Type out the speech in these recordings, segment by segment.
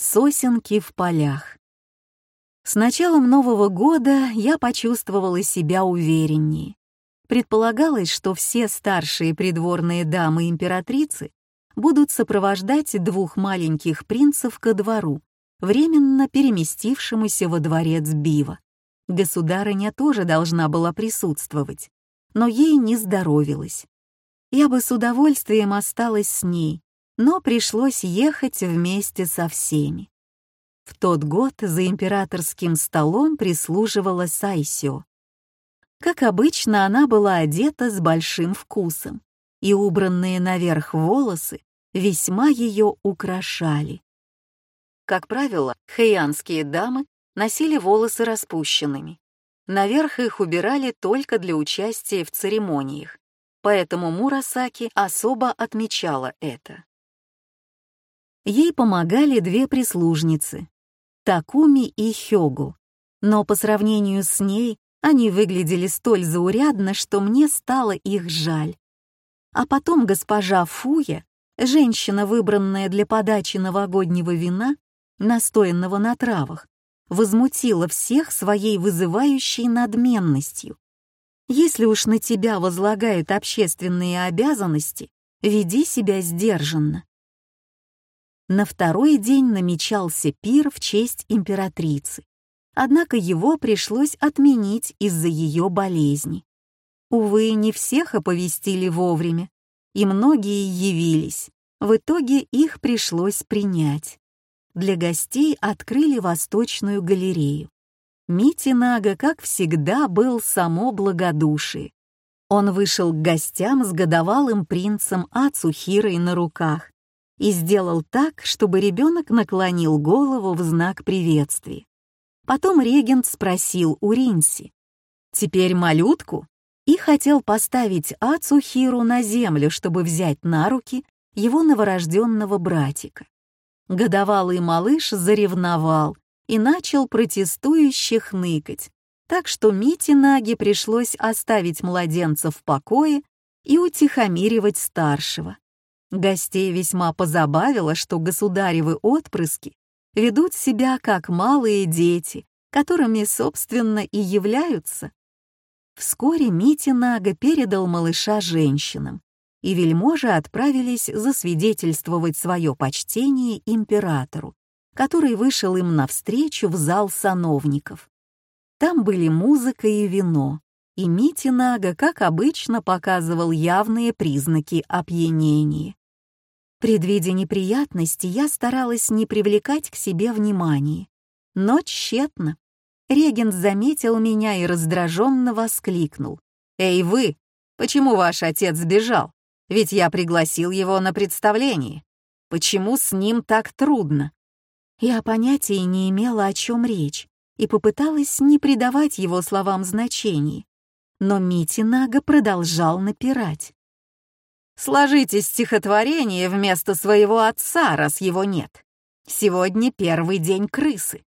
Сосенки в полях. С началом Нового года я почувствовала себя увереннее. Предполагалось, что все старшие придворные дамы императрицы будут сопровождать двух маленьких принцев ко двору, временно переместившемуся во дворец Бива. Государыня тоже должна была присутствовать, но ей не здоровилось. Я бы с удовольствием осталась с ней, но пришлось ехать вместе со всеми. В тот год за императорским столом прислуживала Сайсё. Как обычно, она была одета с большим вкусом, и убранные наверх волосы весьма ее украшали. Как правило, хэйанские дамы носили волосы распущенными. Наверх их убирали только для участия в церемониях, поэтому Мурасаки особо отмечала это. Ей помогали две прислужницы — Такуми и Хёгу, но по сравнению с ней они выглядели столь заурядно, что мне стало их жаль. А потом госпожа Фуя, женщина, выбранная для подачи новогоднего вина, настоянного на травах, возмутила всех своей вызывающей надменностью. Если уж на тебя возлагают общественные обязанности, веди себя сдержанно. На второй день намечался пир в честь императрицы, однако его пришлось отменить из-за ее болезни. Увы, не всех оповестили вовремя, и многие явились. В итоге их пришлось принять для гостей открыли восточную галерею. Мити Нага, как всегда, был само благодушие. Он вышел к гостям с годовалым принцем Ацухирой на руках и сделал так, чтобы ребенок наклонил голову в знак приветствия. Потом регент спросил у Ринси, «Теперь малютку?» и хотел поставить Ацухиру на землю, чтобы взять на руки его новорожденного братика. Годовалый малыш заревновал и начал протестующе хныкать, так что Мите Наги пришлось оставить младенца в покое и утихомиривать старшего. Гостей весьма позабавило, что государевы отпрыски ведут себя как малые дети, которыми, собственно, и являются. Вскоре Мити Нага передал малыша женщинам, и вельможи отправились засвидетельствовать свое почтение императору, который вышел им навстречу в зал сановников. Там были музыка и вино, и Митинага, как обычно, показывал явные признаки опьянения. Предвидя неприятности, я старалась не привлекать к себе внимания. Но тщетно. Регент заметил меня и раздраженно воскликнул. «Эй вы, почему ваш отец сбежал? Ведь я пригласил его на представление. Почему с ним так трудно? Я понятия не имела, о чем речь, и попыталась не придавать его словам значения. Но Мити Нага продолжал напирать. «Сложите стихотворение вместо своего отца, раз его нет. Сегодня первый день крысы.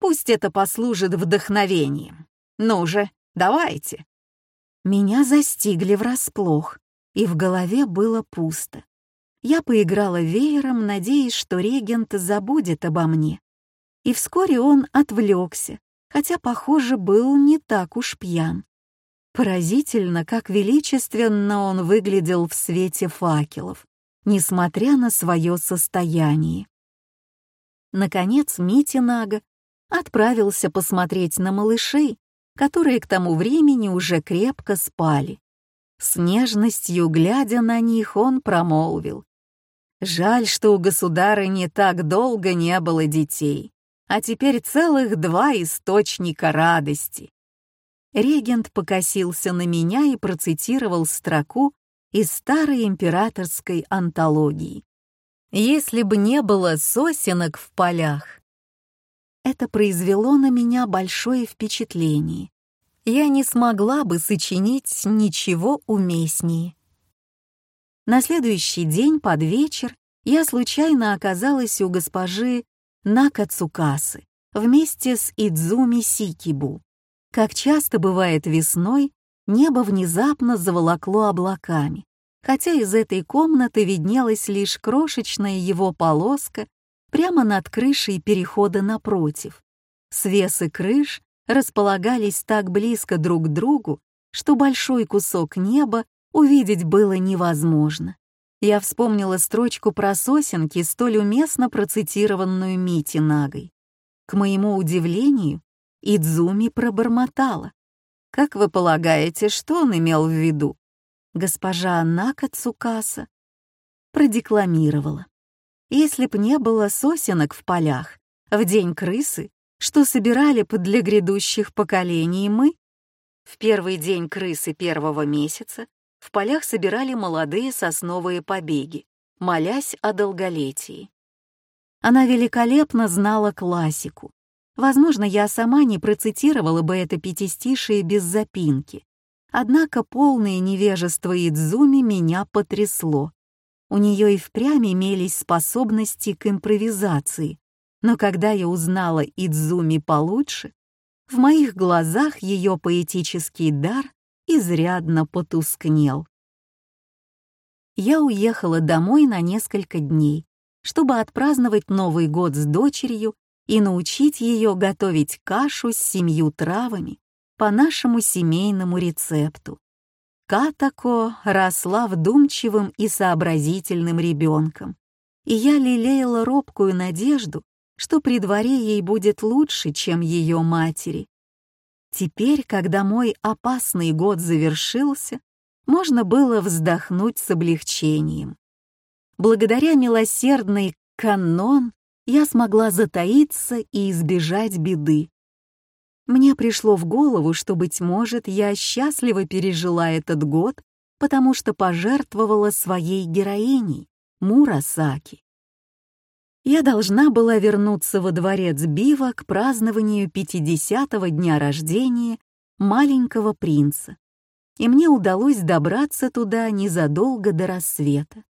Пусть это послужит вдохновением. Ну же, давайте». Меня застигли врасплох и в голове было пусто. Я поиграла веером, надеясь, что регент забудет обо мне. И вскоре он отвлекся, хотя, похоже, был не так уж пьян. Поразительно, как величественно он выглядел в свете факелов, несмотря на свое состояние. Наконец Митя Нага отправился посмотреть на малышей, которые к тому времени уже крепко спали. С нежностью, глядя на них, он промолвил. «Жаль, что у государыни так долго не было детей, а теперь целых два источника радости». Регент покосился на меня и процитировал строку из старой императорской антологии. «Если бы не было сосенок в полях». Это произвело на меня большое впечатление, я не смогла бы сочинить ничего уместнее. На следующий день под вечер я случайно оказалась у госпожи Накацукасы вместе с Идзуми Сикибу. Как часто бывает весной, небо внезапно заволокло облаками, хотя из этой комнаты виднелась лишь крошечная его полоска прямо над крышей перехода напротив. Свесы крыш располагались так близко друг к другу, что большой кусок неба увидеть было невозможно. Я вспомнила строчку про сосенки, столь уместно процитированную Мити Нагой. К моему удивлению, Идзуми пробормотала. «Как вы полагаете, что он имел в виду?» Госпожа Нака Цукаса продекламировала. «Если б не было сосенок в полях, в день крысы, что собирали бы для грядущих поколений мы, в первый день крысы первого месяца в полях собирали молодые сосновые побеги, молясь о долголетии. Она великолепно знала классику. Возможно, я сама не процитировала бы это пятистишие без запинки. Однако полное невежество Идзуми меня потрясло. У нее и впрямь имелись способности к импровизации, но когда я узнала Идзуми получше, в моих глазах ее поэтический дар изрядно потускнел. Я уехала домой на несколько дней, чтобы отпраздновать Новый год с дочерью и научить ее готовить кашу с семью травами по нашему семейному рецепту. Катако росла вдумчивым и сообразительным ребенком, и я лелеяла робкую надежду, что при дворе ей будет лучше, чем ее матери. Теперь, когда мой опасный год завершился, можно было вздохнуть с облегчением. Благодаря милосердной канон я смогла затаиться и избежать беды. Мне пришло в голову, что, быть может, я счастливо пережила этот год, потому что пожертвовала своей героиней, Мурасаки я должна была вернуться во дворец Бива к празднованию 50-го дня рождения маленького принца, и мне удалось добраться туда незадолго до рассвета.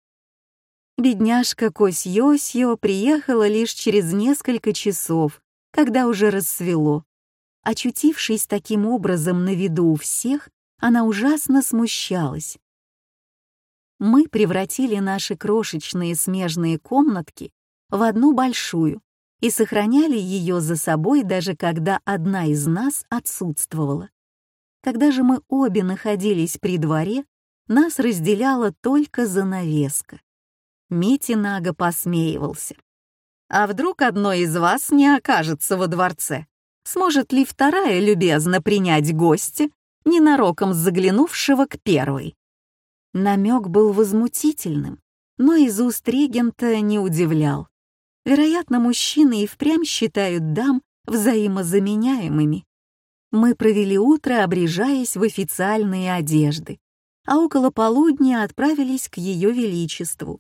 Бедняжка Кось-Йосьо приехала лишь через несколько часов, когда уже рассвело. Очутившись таким образом на виду у всех, она ужасно смущалась. Мы превратили наши крошечные смежные комнатки в одну большую и сохраняли ее за собой даже когда одна из нас отсутствовала. Когда же мы обе находились при дворе, нас разделяла только занавеска. Мити Нага посмеивался. «А вдруг одной из вас не окажется во дворце? Сможет ли вторая любезно принять гостя, ненароком заглянувшего к первой?» Намек был возмутительным, но из уст регента не удивлял. Вероятно, мужчины и впрямь считают дам взаимозаменяемыми. Мы провели утро, обрежаясь в официальные одежды, а около полудня отправились к Ее Величеству.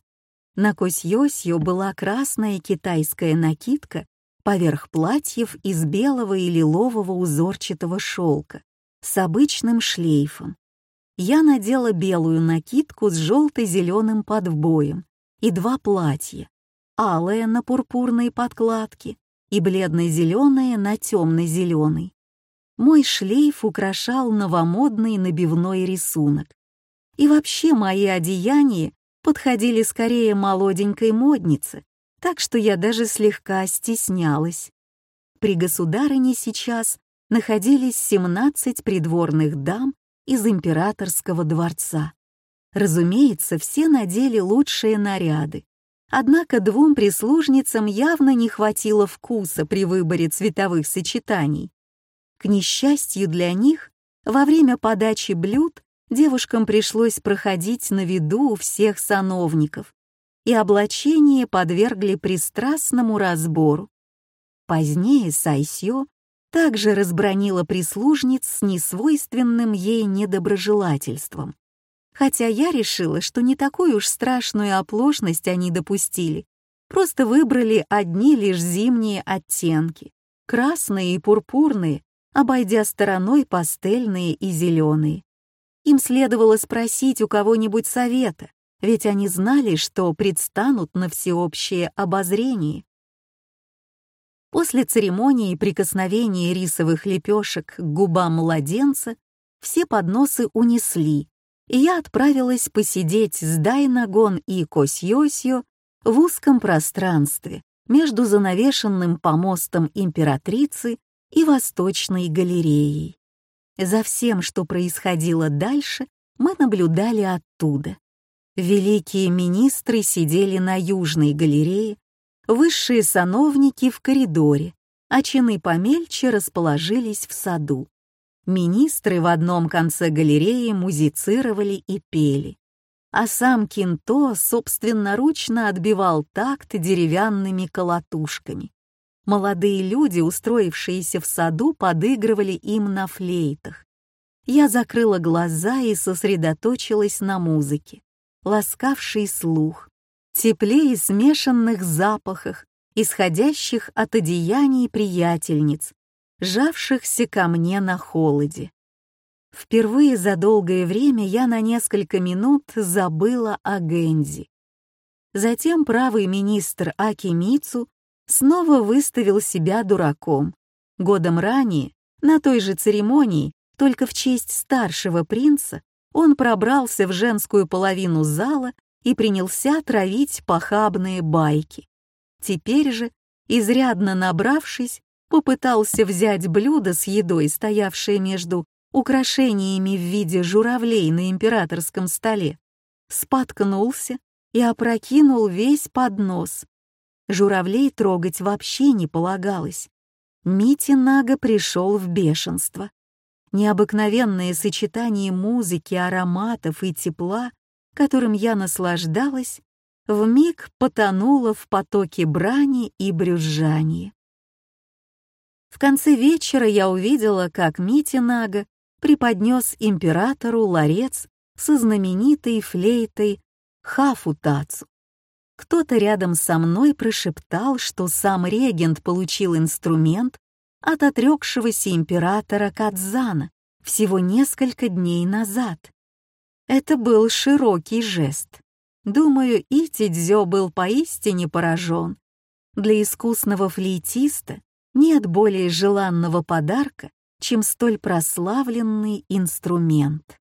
На Косьёсью была красная китайская накидка поверх платьев из белого и лилового узорчатого шелка с обычным шлейфом. Я надела белую накидку с желто-зеленым подвбоем и два платья, алое на пурпурной подкладке и бледно-зеленое на темно-зеленый. Мой шлейф украшал новомодный набивной рисунок. И вообще мои одеяния подходили скорее молоденькой моднице, так что я даже слегка стеснялась. При государыне сейчас находились 17 придворных дам из императорского дворца. Разумеется, все надели лучшие наряды, Однако двум прислужницам явно не хватило вкуса при выборе цветовых сочетаний. К несчастью для них, во время подачи блюд девушкам пришлось проходить на виду у всех сановников, и облачение подвергли пристрастному разбору. Позднее Сайсё также разбронила прислужниц с несвойственным ей недоброжелательством хотя я решила, что не такую уж страшную оплошность они допустили, просто выбрали одни лишь зимние оттенки, красные и пурпурные, обойдя стороной пастельные и зеленые. Им следовало спросить у кого-нибудь совета, ведь они знали, что предстанут на всеобщее обозрение. После церемонии прикосновения рисовых лепешек к губам младенца все подносы унесли, и я отправилась посидеть с Дайнагон и Косьосью в узком пространстве, между занавешенным помостом императрицы и Восточной галереей. За всем, что происходило дальше, мы наблюдали оттуда. Великие министры сидели на Южной галерее, высшие сановники в коридоре, а чины помельче расположились в саду. Министры в одном конце галереи музицировали и пели, а сам Кинто собственноручно отбивал такт деревянными колотушками. Молодые люди, устроившиеся в саду, подыгрывали им на флейтах. Я закрыла глаза и сосредоточилась на музыке, ласкавшей слух, тепле и смешанных запахах, исходящих от одеяний приятельниц, жавшихся ко мне на холоде. Впервые за долгое время я на несколько минут забыла о Гензи. Затем правый министр Акимицу снова выставил себя дураком. Годом ранее, на той же церемонии, только в честь старшего принца, он пробрался в женскую половину зала и принялся травить похабные байки. Теперь же, изрядно набравшись, попытался взять блюдо с едой, стоявшее между украшениями в виде журавлей на императорском столе, споткнулся и опрокинул весь поднос, Журавлей трогать вообще не полагалось. Мити Нага пришел в бешенство. Необыкновенное сочетание музыки, ароматов и тепла, которым я наслаждалась, вмиг потонуло в потоке брани и брюзжания. В конце вечера я увидела, как Мити Нага преподнес императору ларец со знаменитой флейтой Хафутацу. Кто-то рядом со мной прошептал, что сам регент получил инструмент от отрекшегося императора Кадзана всего несколько дней назад. Это был широкий жест. Думаю, и Тидзё был поистине поражен. Для искусного флейтиста нет более желанного подарка, чем столь прославленный инструмент.